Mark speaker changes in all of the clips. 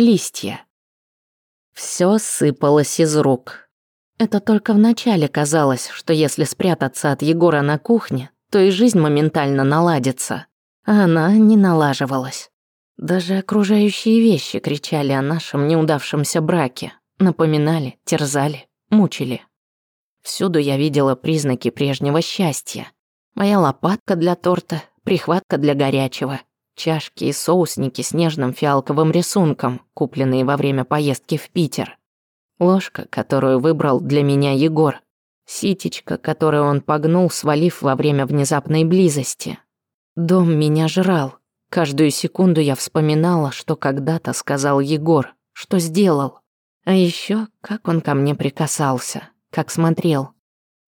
Speaker 1: листья. Все сыпалось из рук. Это только вначале казалось, что если спрятаться от Егора на кухне, то и жизнь моментально наладится. А она не налаживалась. Даже окружающие вещи кричали о нашем неудавшемся браке, напоминали, терзали, мучили. Всюду я видела признаки прежнего счастья. Моя лопатка для торта, прихватка для горячего, чашки и соусники с нежным фиалковым рисунком, купленные во время поездки в Питер. Ложка, которую выбрал для меня Егор. Ситечка, которую он погнул, свалив во время внезапной близости. Дом меня жрал. Каждую секунду я вспоминала, что когда-то сказал Егор, что сделал. А еще, как он ко мне прикасался, как смотрел.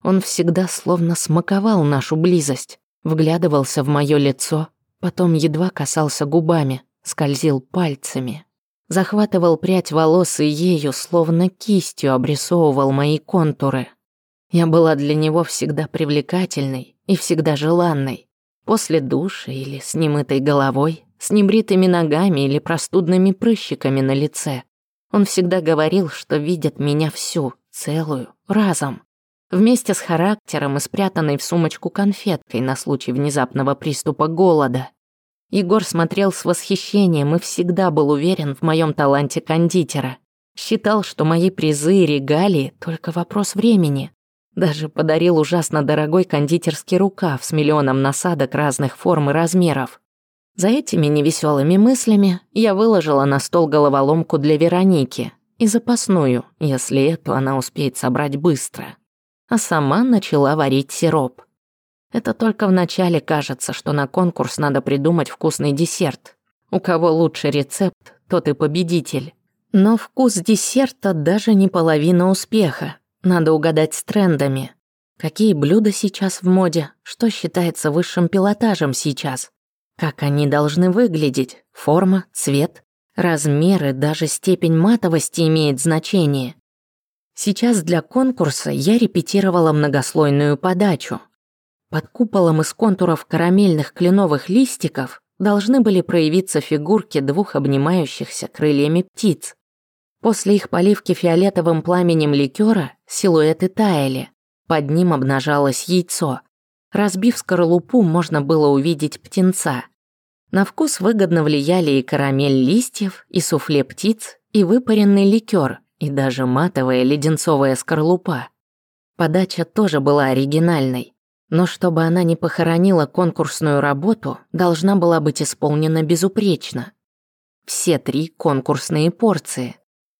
Speaker 1: Он всегда словно смаковал нашу близость, вглядывался в мое лицо, Потом едва касался губами, скользил пальцами. Захватывал прядь волос и ею, словно кистью, обрисовывал мои контуры. Я была для него всегда привлекательной и всегда желанной. После душа или с немытой головой, с небритыми ногами или простудными прыщиками на лице. Он всегда говорил, что видит меня всю, целую, разом вместе с характером и спрятанной в сумочку конфеткой на случай внезапного приступа голода. Егор смотрел с восхищением и всегда был уверен в моем таланте кондитера. Считал, что мои призы и регалии — только вопрос времени. Даже подарил ужасно дорогой кондитерский рукав с миллионом насадок разных форм и размеров. За этими невеселыми мыслями я выложила на стол головоломку для Вероники и запасную, если эту она успеет собрать быстро а сама начала варить сироп. Это только вначале кажется, что на конкурс надо придумать вкусный десерт. У кого лучше рецепт, тот и победитель. Но вкус десерта даже не половина успеха. Надо угадать с трендами. Какие блюда сейчас в моде? Что считается высшим пилотажем сейчас? Как они должны выглядеть? Форма, цвет, размеры, даже степень матовости имеет значение. Сейчас для конкурса я репетировала многослойную подачу. Под куполом из контуров карамельных кленовых листиков должны были проявиться фигурки двух обнимающихся крыльями птиц. После их поливки фиолетовым пламенем ликера силуэты таяли, под ним обнажалось яйцо. Разбив скорлупу, можно было увидеть птенца. На вкус выгодно влияли и карамель листьев, и суфле птиц, и выпаренный ликер, и даже матовая леденцовая скорлупа. Подача тоже была оригинальной, но чтобы она не похоронила конкурсную работу, должна была быть исполнена безупречно. Все три конкурсные порции.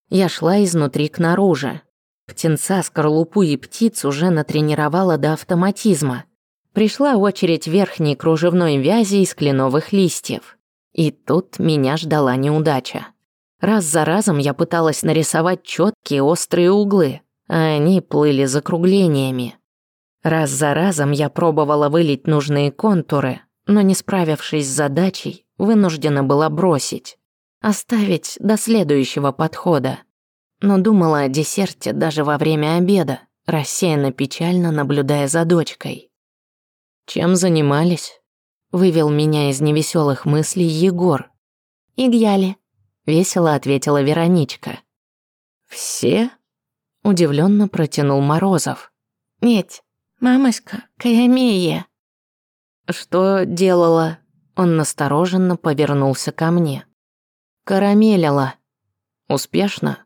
Speaker 1: Я шла изнутри к наружу. Птенца, скорлупу и птиц уже натренировала до автоматизма. Пришла очередь верхней кружевной вязи из кленовых листьев. И тут меня ждала неудача. Раз за разом я пыталась нарисовать четкие острые углы, а они плыли закруглениями. Раз за разом я пробовала вылить нужные контуры, но не справившись с задачей, вынуждена была бросить. Оставить до следующего подхода. Но думала о десерте даже во время обеда, рассеянно-печально наблюдая за дочкой. «Чем занимались?» — вывел меня из невеселых мыслей Егор.
Speaker 2: «Игьяли», —
Speaker 1: весело ответила Вероничка. «Все?» — удивленно протянул Морозов.
Speaker 2: «Нет, мамочка, Каямея».
Speaker 1: «Что делала?» Он настороженно повернулся ко мне. «Карамелила. Успешно?»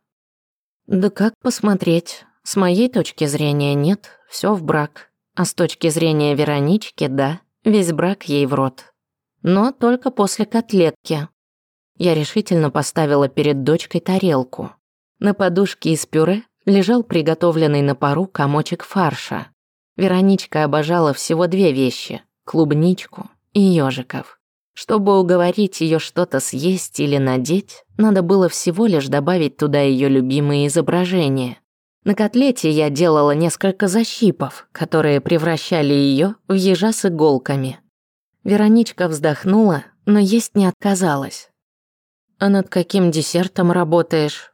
Speaker 1: «Да как посмотреть? С моей точки зрения нет, все в брак. А с точки зрения Веронички, да, весь брак ей в рот. Но только после котлетки, я решительно поставила перед дочкой тарелку. На подушке из пюре лежал приготовленный на пару комочек фарша. Вероничка обожала всего две вещи – клубничку и ежиков. Чтобы уговорить ее что-то съесть или надеть, надо было всего лишь добавить туда ее любимые изображения. На котлете я делала несколько защипов, которые превращали ее в ежа с иголками. Вероничка вздохнула, но есть не отказалась. А над каким десертом работаешь?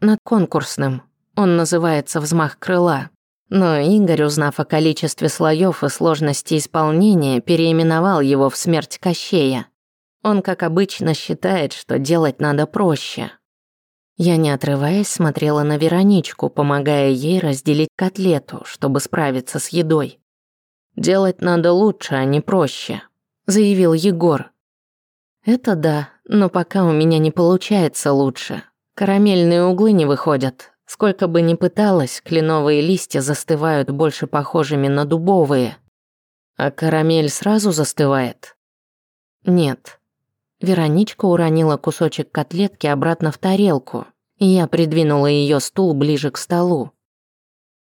Speaker 1: Над конкурсным. Он называется «Взмах крыла». Но Игорь, узнав о количестве слоев и сложности исполнения, переименовал его в «Смерть Кощея». Он, как обычно, считает, что делать надо проще. Я, не отрываясь, смотрела на Вероничку, помогая ей разделить котлету, чтобы справиться с едой. «Делать надо лучше, а не проще», — заявил Егор. «Это да, но пока у меня не получается лучше. Карамельные углы не выходят. Сколько бы ни пыталась, кленовые листья застывают больше похожими на дубовые. А карамель сразу застывает? Нет. Вероничка уронила кусочек котлетки обратно в тарелку, и я придвинула ее стул ближе к столу.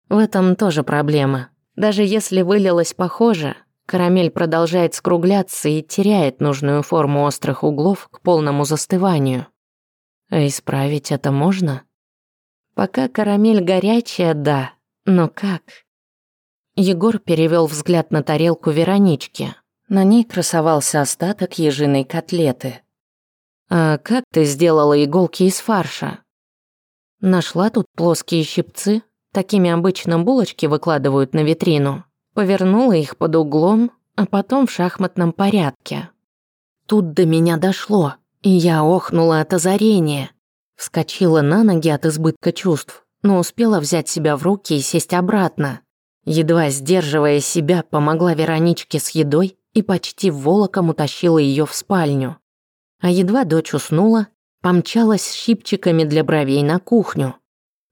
Speaker 1: В этом тоже проблема. Даже если вылилось похоже, Карамель продолжает скругляться и теряет нужную форму острых углов к полному застыванию. А исправить это можно? Пока карамель горячая, да, но как? Егор перевел взгляд на тарелку Веронички. На ней красовался остаток ежиной котлеты. «А как ты сделала иголки из фарша?» «Нашла тут плоские щипцы. Такими обычно булочки выкладывают на витрину повернула их под углом, а потом в шахматном порядке. Тут до меня дошло, и я охнула от озарения. Вскочила на ноги от избытка чувств, но успела взять себя в руки и сесть обратно. Едва сдерживая себя, помогла Вероничке с едой и почти волоком утащила ее в спальню. А едва дочь уснула, помчалась с щипчиками для бровей на кухню.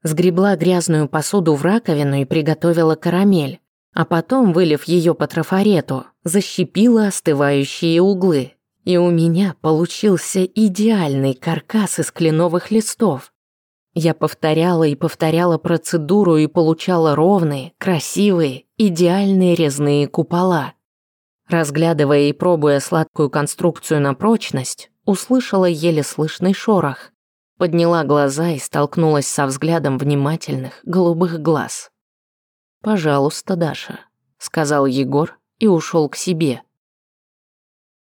Speaker 1: Сгребла грязную посуду в раковину и приготовила карамель а потом, вылив ее по трафарету, защипила остывающие углы. И у меня получился идеальный каркас из кленовых листов. Я повторяла и повторяла процедуру и получала ровные, красивые, идеальные резные купола. Разглядывая и пробуя сладкую конструкцию на прочность, услышала еле слышный шорох. Подняла глаза и столкнулась со взглядом внимательных голубых глаз. «Пожалуйста, Даша», — сказал Егор и ушел к себе,